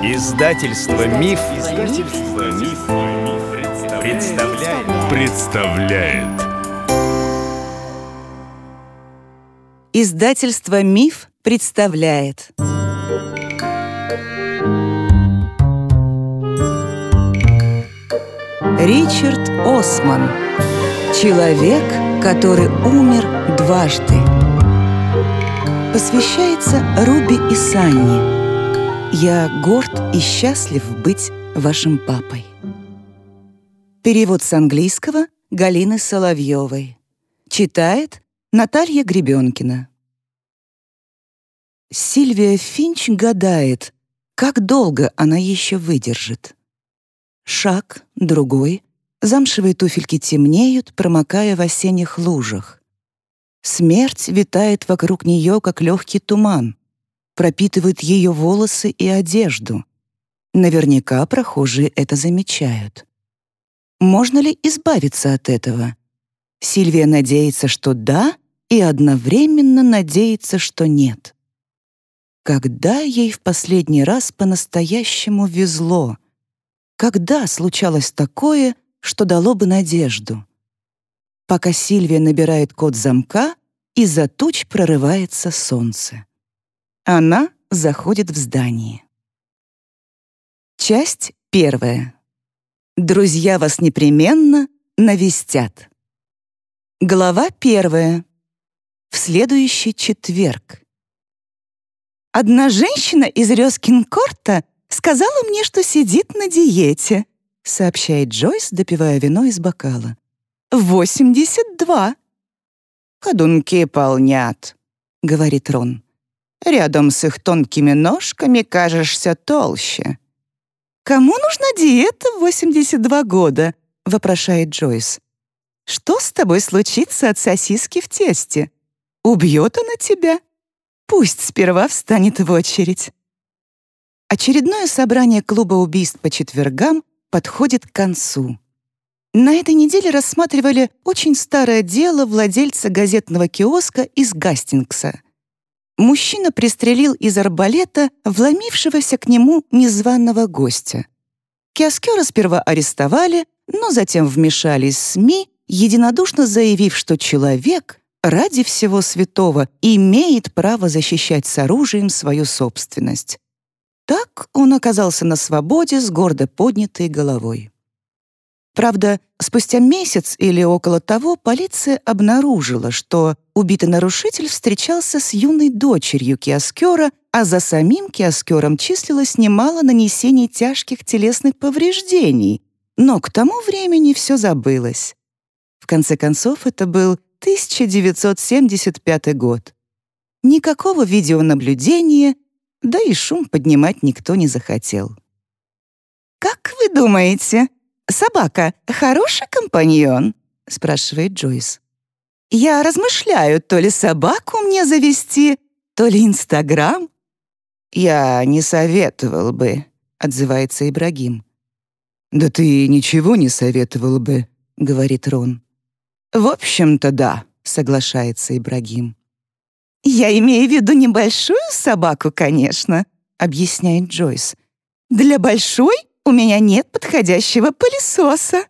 Издательство Миф, Издательство Миф, представляет. представляет. Издательство Миф представляет. Ричард Осман. Человек, который умер дважды. Посвящается Руби и Санни. Я горд и счастлив быть вашим папой. Перевод с английского Галины Соловьевой. Читает Наталья Гребенкина. Сильвия Финч гадает, как долго она еще выдержит. Шаг, другой. Замшевые туфельки темнеют, промокая в осенних лужах. Смерть витает вокруг нее, как легкий туман пропитывают ее волосы и одежду. Наверняка прохожие это замечают. Можно ли избавиться от этого? Сильвия надеется, что да, и одновременно надеется, что нет. Когда ей в последний раз по-настоящему везло? Когда случалось такое, что дало бы надежду? Пока Сильвия набирает код замка, из-за туч прорывается солнце. Она заходит в здание. Часть первая. Друзья вас непременно навестят. Глава первая. В следующий четверг. Одна женщина из Рёскинкорта сказала мне, что сидит на диете, сообщает Джойс, допивая вино из бокала. «Восемьдесят два». «Ходунки полнят», — говорит Рон. Рядом с их тонкими ножками кажешься толще». «Кому нужна диета в 82 года?» — вопрошает Джойс. «Что с тобой случится от сосиски в тесте? Убьет она тебя? Пусть сперва встанет в очередь». Очередное собрание клуба убийств по четвергам подходит к концу. На этой неделе рассматривали очень старое дело владельца газетного киоска из Гастингса — мужчина пристрелил из арбалета вломившегося к нему незваного гостя. Киоскера сперва арестовали, но затем вмешались СМИ, единодушно заявив, что человек ради всего святого имеет право защищать с оружием свою собственность. Так он оказался на свободе с гордо поднятой головой. Правда, спустя месяц или около того полиция обнаружила, что убитый нарушитель встречался с юной дочерью киоскера, а за самим киоскером числилось немало нанесений тяжких телесных повреждений. Но к тому времени все забылось. В конце концов, это был 1975 год. Никакого видеонаблюдения, да и шум поднимать никто не захотел. «Как вы думаете, «Собака — хороший компаньон?» — спрашивает Джойс. «Я размышляю, то ли собаку мне завести, то ли Инстаграм». «Я не советовал бы», — отзывается Ибрагим. «Да ты ничего не советовал бы», — говорит Рон. «В общем-то, да», — соглашается Ибрагим. «Я имею в виду небольшую собаку, конечно», — объясняет Джойс. «Для большой у меня нет подходящего пылесоса».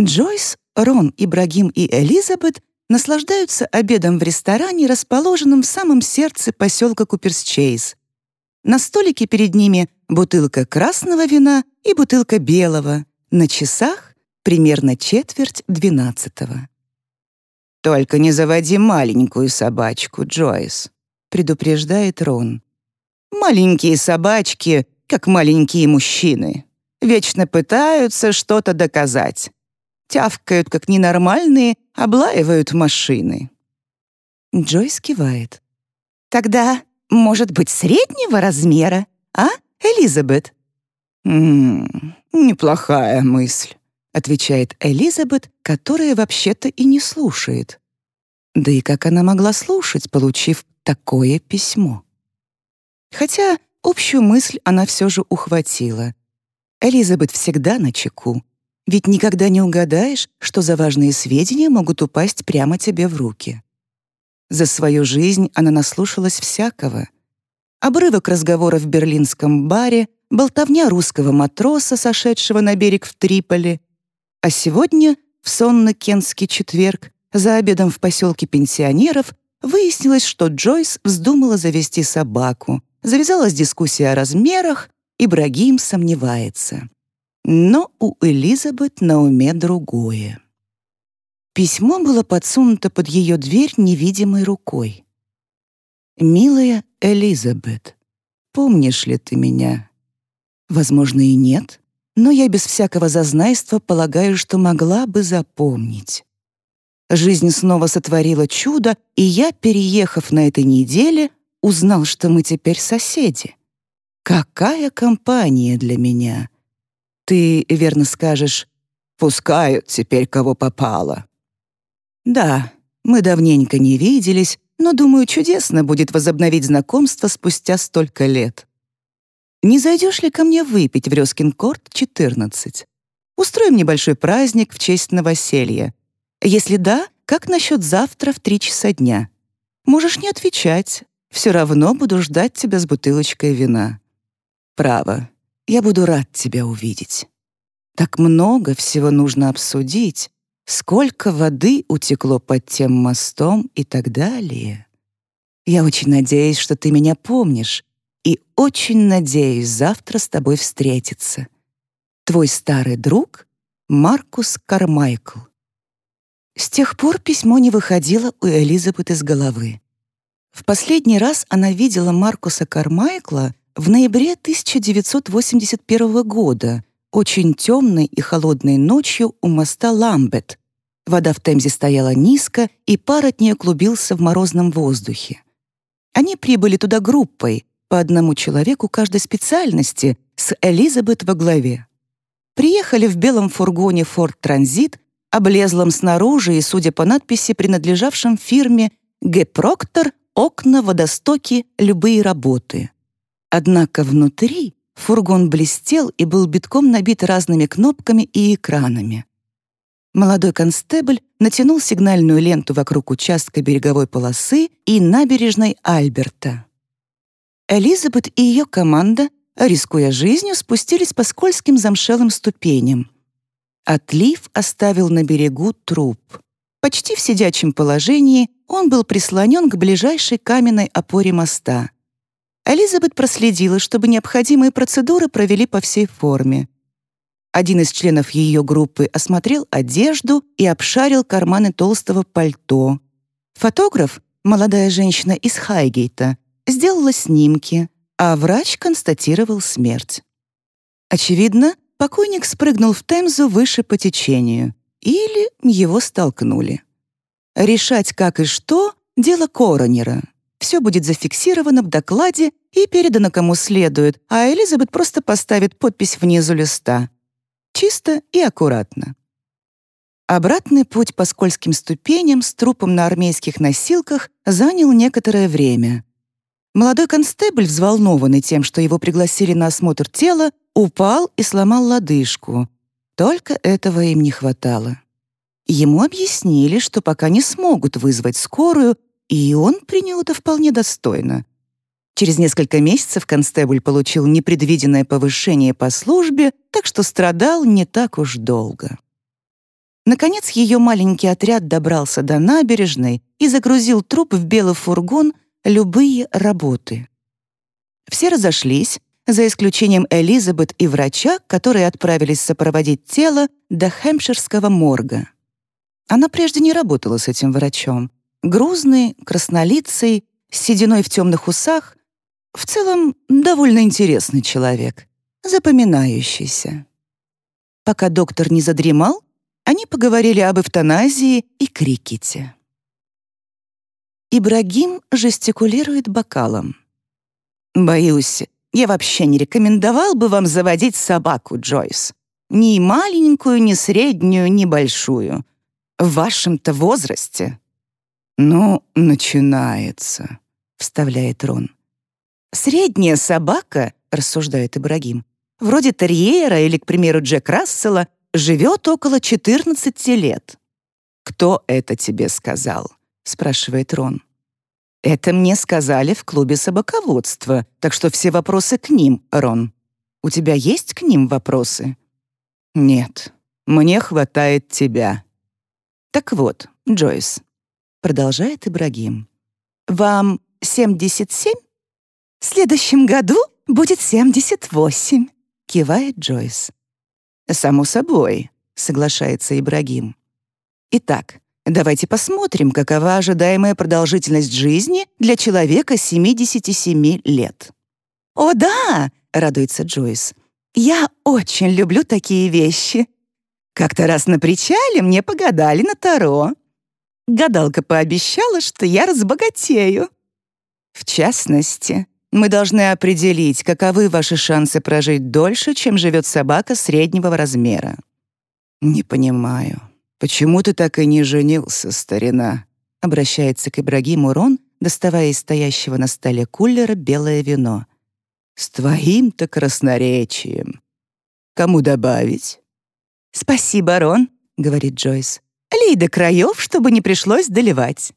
Джойс, Рон, Ибрагим и Элизабет наслаждаются обедом в ресторане, расположенном в самом сердце поселка Куперсчейз. На столике перед ними бутылка красного вина и бутылка белого. На часах примерно четверть двенадцатого. «Только не заводи маленькую собачку, Джойс», — предупреждает Рон. «Маленькие собачки как маленькие мужчины. Вечно пытаются что-то доказать. Тявкают, как ненормальные, облаивают машины. Джойс кивает. «Тогда, может быть, среднего размера, а, Элизабет?» «Ммм, неплохая мысль», — отвечает Элизабет, которая вообще-то и не слушает. Да и как она могла слушать, получив такое письмо? Хотя Общую мысль она все же ухватила. Элизабет всегда на чеку. Ведь никогда не угадаешь, что за важные сведения могут упасть прямо тебе в руки. За свою жизнь она наслушалась всякого. обрывок разговора в берлинском баре, болтовня русского матроса, сошедшего на берег в Триполи. А сегодня, в сонно-кенский четверг, за обедом в поселке пенсионеров, выяснилось, что Джойс вздумала завести собаку. Завязалась дискуссия о размерах, Ибрагим сомневается. Но у Элизабет на уме другое. Письмо было подсунуто под ее дверь невидимой рукой. «Милая Элизабет, помнишь ли ты меня?» Возможно, и нет, но я без всякого зазнайства полагаю, что могла бы запомнить. Жизнь снова сотворила чудо, и я, переехав на этой неделе, узнал, что мы теперь соседи. Какая компания для меня! Ты верно скажешь, пускают теперь кого попало. Да, мы давненько не виделись, но, думаю, чудесно будет возобновить знакомство спустя столько лет. Не зайдешь ли ко мне выпить в Рёскинкорт 14? Устроим небольшой праздник в честь новоселья. Если да, как насчет завтра в три часа дня? Можешь не отвечать. Все равно буду ждать тебя с бутылочкой вина. Право, я буду рад тебя увидеть. Так много всего нужно обсудить. Сколько воды утекло под тем мостом и так далее. Я очень надеюсь, что ты меня помнишь, и очень надеюсь завтра с тобой встретиться. Твой старый друг Маркус Кармайкл. С тех пор письмо не выходило у Элизабет из головы. В последний раз она видела Маркуса Кармайкла в ноябре 1981 года, очень темной и холодной ночью у моста Ламбет. Вода в Темзе стояла низко, и пар от нее клубился в морозном воздухе. Они прибыли туда группой, по одному человеку каждой специальности, с Элизабет во главе. Приехали в белом фургоне Ford Transit, облезлом снаружи и, судя по надписи, принадлежавшем фирме «Г. Проктор. Окна, водостоки, любые работы». Однако внутри фургон блестел и был битком набит разными кнопками и экранами. Молодой констебль натянул сигнальную ленту вокруг участка береговой полосы и набережной Альберта. Элизабет и ее команда, рискуя жизнью, спустились по скользким замшелым ступеням. Отлив оставил на берегу труп. Почти в сидячем положении он был прислонен к ближайшей каменной опоре моста. Элизабет проследила, чтобы необходимые процедуры провели по всей форме. Один из членов ее группы осмотрел одежду и обшарил карманы толстого пальто. Фотограф, молодая женщина из Хайгейта, сделала снимки, а врач констатировал смерть. Очевидно, покойник спрыгнул в Темзу выше по течению или его столкнули. Решать как и что — дело коронера. Все будет зафиксировано в докладе и передано кому следует, а Элизабет просто поставит подпись внизу листа. Чисто и аккуратно. Обратный путь по скользким ступеням с трупом на армейских носилках занял некоторое время. Молодой констебль, взволнованный тем, что его пригласили на осмотр тела, упал и сломал лодыжку. Только этого им не хватало. Ему объяснили, что пока не смогут вызвать скорую, и он принял это вполне достойно. Через несколько месяцев констебль получил непредвиденное повышение по службе, так что страдал не так уж долго. Наконец ее маленький отряд добрался до набережной и загрузил труп в белый фургон любые работы. Все разошлись, за исключением Элизабет и врача, которые отправились сопроводить тело до Хэмпширского морга. Она прежде не работала с этим врачом. Грузный, краснолицый, с сединой в темных усах. В целом, довольно интересный человек, запоминающийся. Пока доктор не задремал, они поговорили об эвтаназии и крикете. Ибрагим жестикулирует бокалом. «Боюсь, я вообще не рекомендовал бы вам заводить собаку, Джойс. Ни маленькую, ни среднюю, ни большую. В вашем-то возрасте». «Ну, начинается», — вставляет Рон. «Средняя собака», — рассуждает Ибрагим, «вроде терьера или, к примеру, Джек Рассела, живет около 14 лет». «Кто это тебе сказал?» — спрашивает Рон. Это мне сказали в клубе собаководства, так что все вопросы к ним, Рон. У тебя есть к ним вопросы? Нет, мне хватает тебя. Так вот, Джойс, продолжает Ибрагим. Вам 77? В следующем году будет 78, кивает Джойс. Само собой, соглашается Ибрагим. Итак, давайте посмотрим, какова ожидаемая продолжительность жизни для человека 77 лет. «О да!» — радуется Джойс. «Я очень люблю такие вещи. Как-то раз на причале мне погадали на Таро. Гадалка пообещала, что я разбогатею. В частности, мы должны определить, каковы ваши шансы прожить дольше, чем живет собака среднего размера. Не понимаю, почему ты так и не женился, старина? Обращается к Ибрагиму Рон, доставая из стоящего на столе кулера белое вино. С твоим-то красноречием. Кому добавить? «Спасибо, Рон», — говорит Джойс. «Лей до краев, чтобы не пришлось доливать».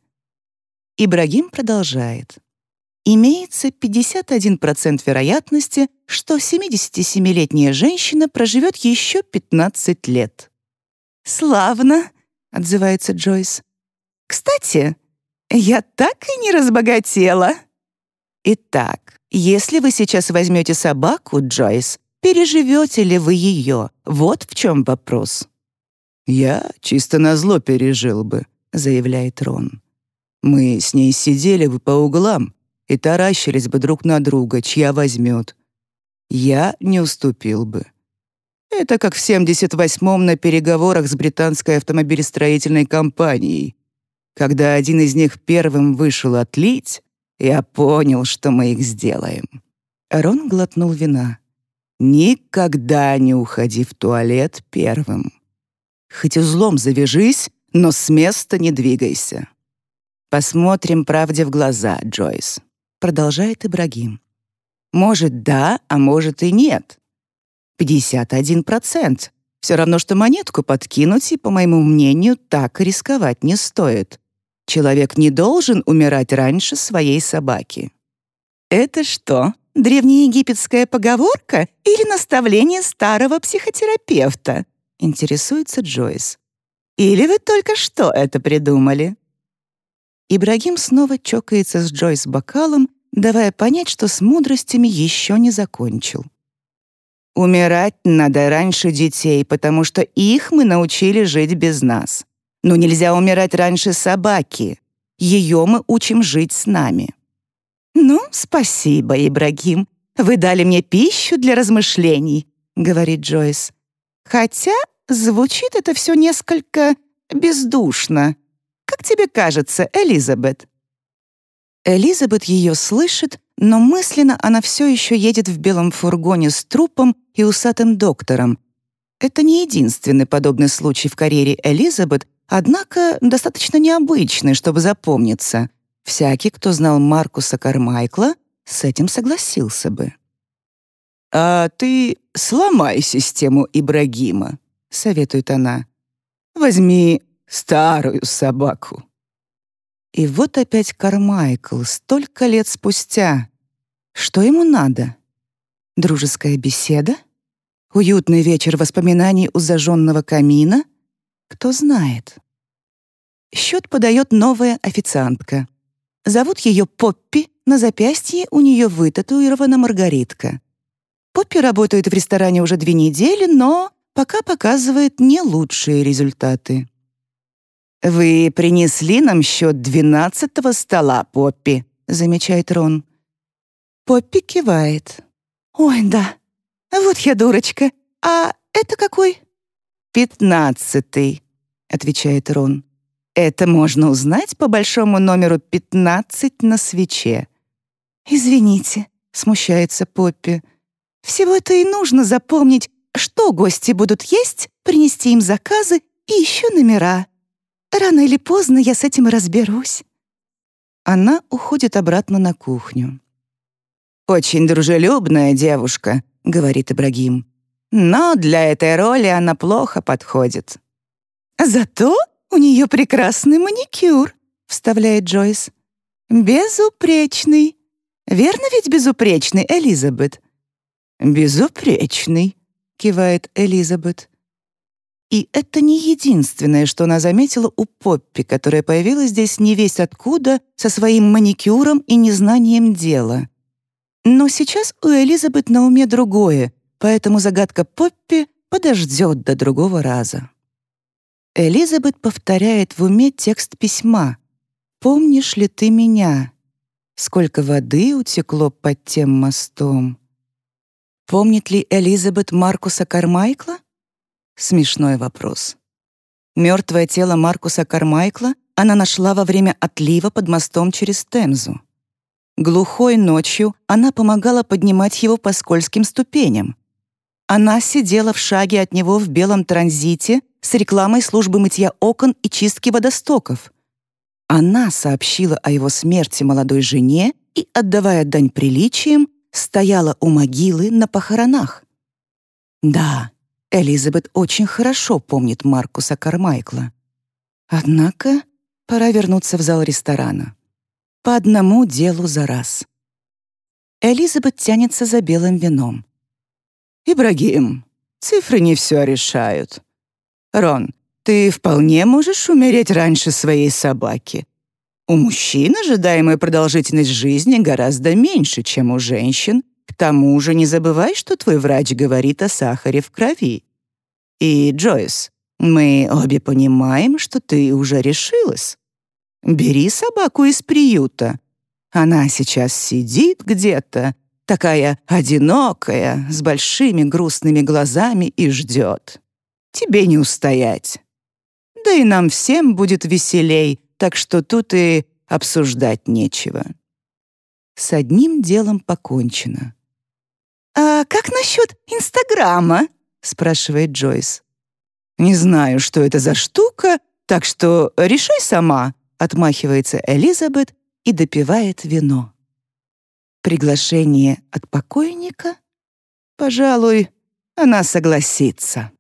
Ибрагим продолжает. Имеется 51% вероятности, что 77-летняя женщина проживет еще 15 лет. «Славно», — отзывается Джойс. «Кстати, я так и не разбогатела». Итак, если вы сейчас возьмете собаку, Джойс, Переживете ли вы ее? Вот в чем вопрос. «Я чисто назло пережил бы», — заявляет Рон. «Мы с ней сидели бы по углам и таращились бы друг на друга, чья возьмет. Я не уступил бы. Это как в 78-м на переговорах с британской автомобилестроительной компанией. Когда один из них первым вышел отлить, я понял, что мы их сделаем». Рон глотнул вина. Никогда не уходи в туалет первым. Хоть узлом завяжись, но с места не двигайся. Посмотрим правде в глаза, Джойс, продолжает Ибрагим. Может, да, а может и нет. 51%. Все равно, что монетку подкинуть, и, по моему мнению, так рисковать не стоит. Человек не должен умирать раньше своей собаки. Это что, Древнеегипетская поговорка или наставление старого психотерапевта? Интересуется Джойс. Или вы только что это придумали? Ибрагим снова чокается с Джойс бокалом, давая понять, что с мудростями еще не закончил. Умирать надо раньше детей, потому что их мы научили жить без нас. Но нельзя умирать раньше собаки. Ее мы учим жить с нами. «Ну, спасибо, Ибрагим. Вы дали мне пищу для размышлений», — говорит Джойс. «Хотя звучит это все несколько бездушно. Как тебе кажется, Элизабет?» Элизабет ее слышит, но мысленно она все еще едет в белом фургоне с трупом и усатым доктором. Это не единственный подобный случай в карьере Элизабет, однако достаточно необычный, чтобы запомниться. Всякий, кто знал Маркуса Кармайкла, с этим согласился бы. «А ты сломай систему Ибрагима», — советует она. «Возьми старую собаку». И вот опять Кармайкл, столько лет спустя. Что ему надо? Дружеская беседа? Уютный вечер воспоминаний у зажженного камина? Кто знает. Счет подает новая официантка. Зовут ее Поппи, на запястье у нее вытатуирована Маргаритка. Поппи работает в ресторане уже две недели, но пока показывает не лучшие результаты. «Вы принесли нам счет двенадцатого стола, Поппи», — замечает Рон. Поппи кивает. «Ой, да. Вот я дурочка. А это какой?» «Пятнадцатый», — отвечает Рон. Это можно узнать по большому номеру 15 на свече. «Извините», — смущается Поппи. «Всего это и нужно запомнить, что гости будут есть, принести им заказы и еще номера. Рано или поздно я с этим разберусь». Она уходит обратно на кухню. «Очень дружелюбная девушка», — говорит Ибрагим. «Но для этой роли она плохо подходит». «Зато у нее прекрасный маникюр», — вставляет Джойс. «Безупречный. Верно ведь безупречный, Элизабет?» «Безупречный», — кивает Элизабет. И это не единственное, что она заметила у Поппи, которая появилась здесь не весь откуда, со своим маникюром и незнанием дела. Но сейчас у Элизабет на уме другое, поэтому загадка Поппи подождет до другого раза. Элизабет повторяет в уме текст письма. «Помнишь ли ты меня? Сколько воды утекло под тем мостом?» Помнит ли Элизабет Маркуса Кармайкла? Смешной вопрос. Мертвое тело Маркуса Кармайкла она нашла во время отлива под мостом через Темзу. Глухой ночью она помогала поднимать его по скользким ступеням. Она сидела в шаге от него в белом транзите с рекламой службы мытья окон и чистки водостоков. Она сообщила о его смерти молодой жене и, отдавая дань приличиям, стояла у могилы на похоронах. Да, Элизабет очень хорошо помнит Маркуса Кармайкла. Однако пора вернуться в зал ресторана. По одному делу за раз. Элизабет тянется за белым вином. «Ибрагим, цифры не все решают. Рон, ты вполне можешь умереть раньше своей собаки. У мужчин ожидаемая продолжительность жизни гораздо меньше, чем у женщин, к тому же не забывай, что твой врач говорит о сахаре в крови. И, Джойс, мы обе понимаем, что ты уже решилась. Бери собаку из приюта. Она сейчас сидит где-то, такая одинокая, с большими грустными глазами и ждет. Тебе не устоять. Да и нам всем будет веселей, так что тут и обсуждать нечего. С одним делом покончено. «А как насчет Инстаграма?» — спрашивает Джойс. «Не знаю, что это за штука, так что решай сама», — отмахивается Элизабет и допивает вино. Приглашение от покойника? Пожалуй, она согласится.